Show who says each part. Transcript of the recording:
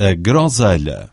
Speaker 1: a groselha.